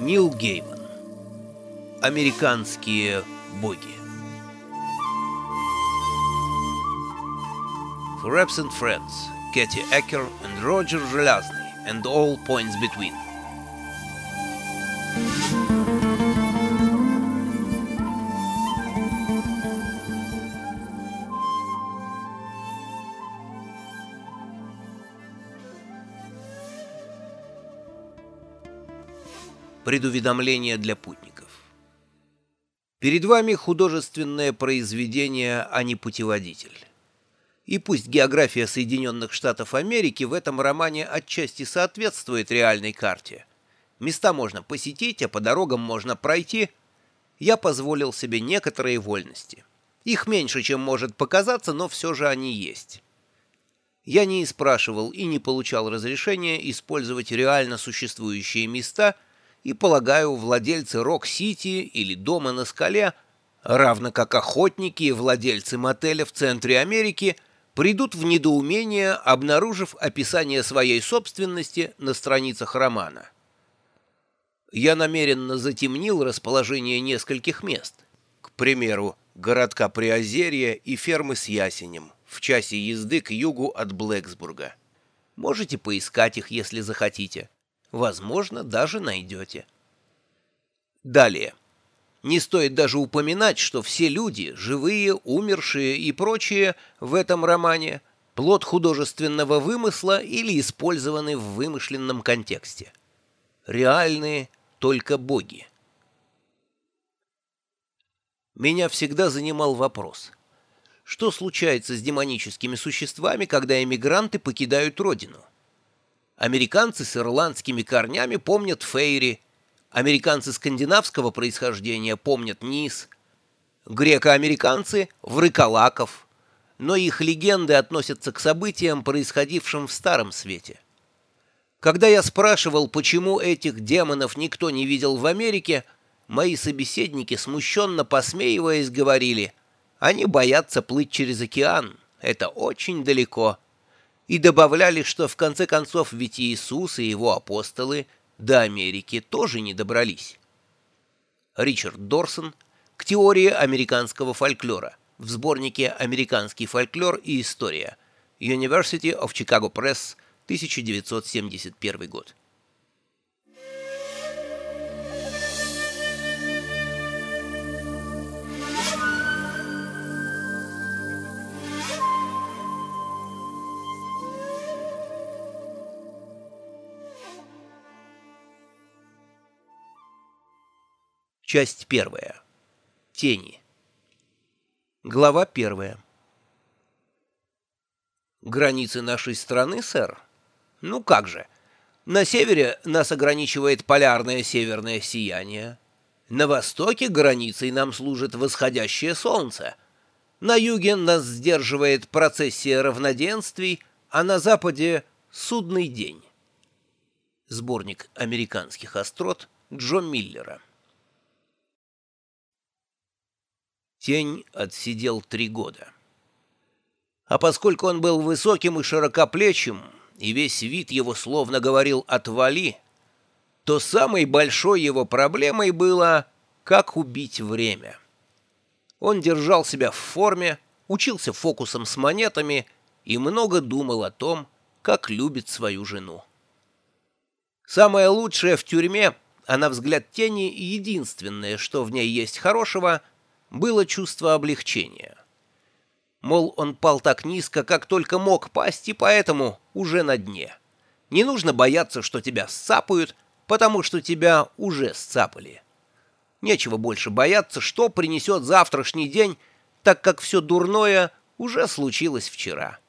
Нил Гейман. Американские боги. For absent friends, Katie Acker and Roger Железный and all points between. Предуведомление для путников. Перед вами художественное произведение, а не путеводитель. И пусть география Соединенных Штатов Америки в этом романе отчасти соответствует реальной карте. Места можно посетить, а по дорогам можно пройти. Я позволил себе некоторые вольности. Их меньше, чем может показаться, но все же они есть. Я не спрашивал и не получал разрешения использовать реально существующие места – и, полагаю, владельцы Рок-Сити или Дома на скале, равно как охотники и владельцы мотеля в центре Америки, придут в недоумение, обнаружив описание своей собственности на страницах романа. Я намеренно затемнил расположение нескольких мест. К примеру, городка Приозерья и фермы с ясенем в часе езды к югу от Блэксбурга. Можете поискать их, если захотите. Возможно, даже найдете. Далее. Не стоит даже упоминать, что все люди, живые, умершие и прочие в этом романе, плод художественного вымысла или использованы в вымышленном контексте. Реальные только боги. Меня всегда занимал вопрос. Что случается с демоническими существами, когда эмигранты покидают родину? Американцы с ирландскими корнями помнят Фейри, американцы скандинавского происхождения помнят Низ, греко-американцы — Врыколаков, но их легенды относятся к событиям, происходившим в Старом Свете. Когда я спрашивал, почему этих демонов никто не видел в Америке, мои собеседники, смущенно посмеиваясь, говорили, они боятся плыть через океан, это очень далеко и добавляли, что в конце концов ведь Иисус и его апостолы до Америки тоже не добрались. Ричард Дорсон к теории американского фольклора в сборнике «Американский фольклор и история» University of Chicago Press, 1971 год. Часть первая. Тени. Глава первая. Границы нашей страны, сэр? Ну как же. На севере нас ограничивает полярное северное сияние. На востоке границей нам служит восходящее солнце. На юге нас сдерживает процессия равноденствий, а на западе — судный день. Сборник американских острот Джо Миллера. Тень отсидел три года. А поскольку он был высоким и широкоплечим, и весь вид его словно говорил «отвали», то самой большой его проблемой было, как убить время. Он держал себя в форме, учился фокусом с монетами и много думал о том, как любит свою жену. Самое лучшее в тюрьме, а на взгляд тени единственное, что в ней есть хорошего — было чувство облегчения. Мол, он пал так низко, как только мог пасть, и поэтому уже на дне. Не нужно бояться, что тебя сцапают, потому что тебя уже сцапали. Нечего больше бояться, что принесет завтрашний день, так как все дурное уже случилось вчера.